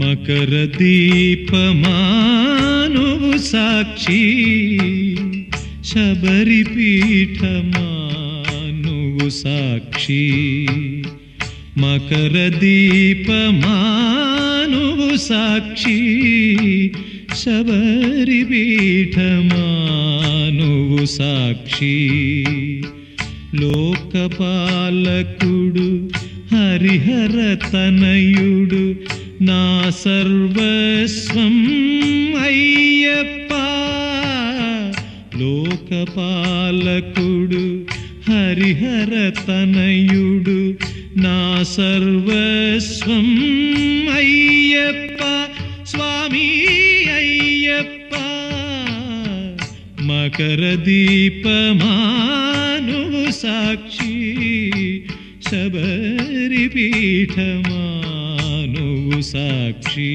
మకర దీపమానువు సాక్షి శబరిపీఠమానువు సాక్షి. మకర దీపమానువు సాక్షి శబరిపీఠమానువు సాక్షి. లోకపాలకుడు హరిహర తనయుడు నా సర్వస్వం అయ్యప్ప లోకపాలకుడు హరిహర తనయుడు. నా సర్వస్వం అయ్యప్ప స్వామి అయ్యప్ప మకర దీపమాను సాక్షి శబరి ಸಾಕ್ಷಿ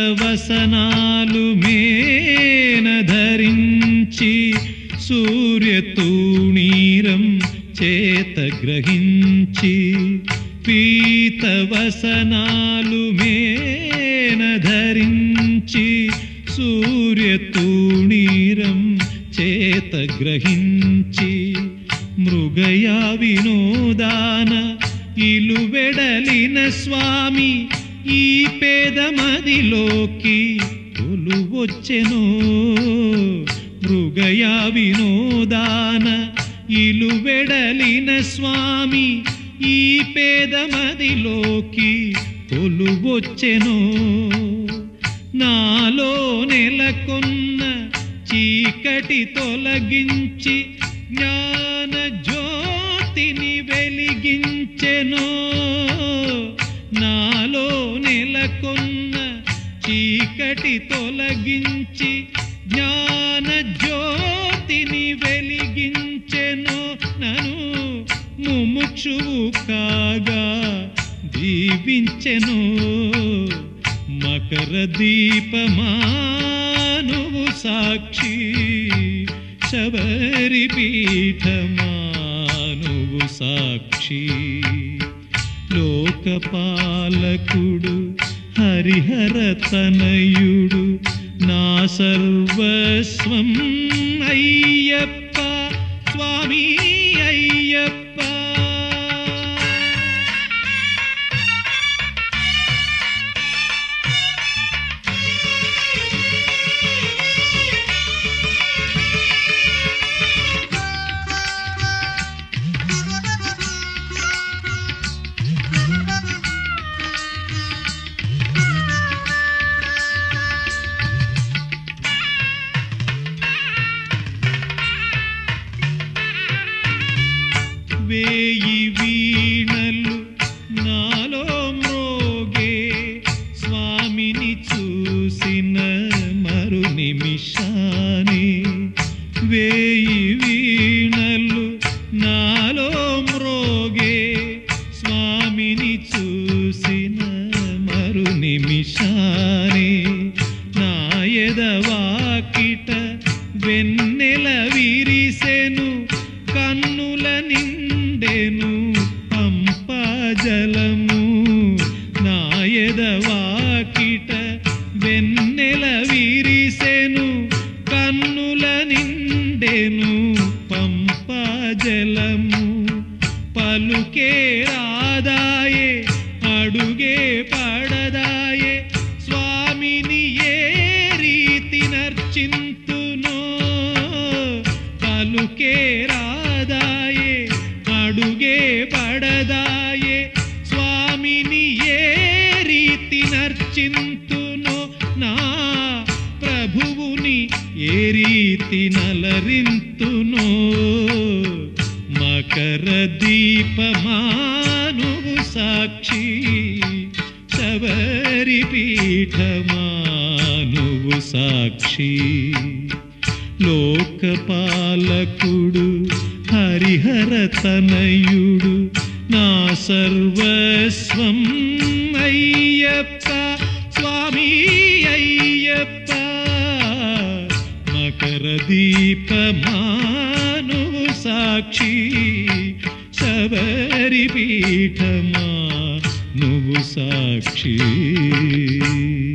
పీతవసనాలు మేన ధరించి సూర్యతూణీరం చేత గ్రహించి పీతవసనాలు మేన ధరించి సూర్యతూణీరం చేత గ్రహించి మృగయా వినోదాన ఇలువెడలిన స్వామి ఈ పేదమదిలోకి తొలు వచ్చెనో మృగయా వినోదాన ఇలువెడలిన స్వామి ఈ పేదమదిలోకి తొలు వచ్చెనో నాలో నెలకొన్న చీకటి తొలగించి జ్ఞాన జ్యోతిని వెలిగించెనో. నెలకొన్న చీకటి తొలగించి జ్ఞాన జ్యోతిని వెలిగించెను నను ముముక్షువు కాగా దీవించెను. మకర దీపమానువు సాక్షి శబరి పీఠమానువు సాక్షి. లోకపాలకుడు హరిహర తనయుడు నా సర్వస్వం అయ్యప్ప స్వామి అయ్యప్ప. వేయి వీణలు నాలో మ్రోగే. స్వామిని చూసిన మరు నిమిషాని. వేయి వీణలు నాలో మ్రోగే. స్వామిని చూసిన మరు నిమిషా కన్నుల నిండెను పంపా జలము పలుకే రాదాయే అడుగే రీతి నలరింతునో మకర దీపమానువు సాక్షి శబరి శబరి సాక్షి. లోకపాలకుడు హరిహర తనయుడు నా సర్వస్వం అయ్యప్ప స్వామి. करदीपमानु साक्षी सबरि पीठ साक्षी।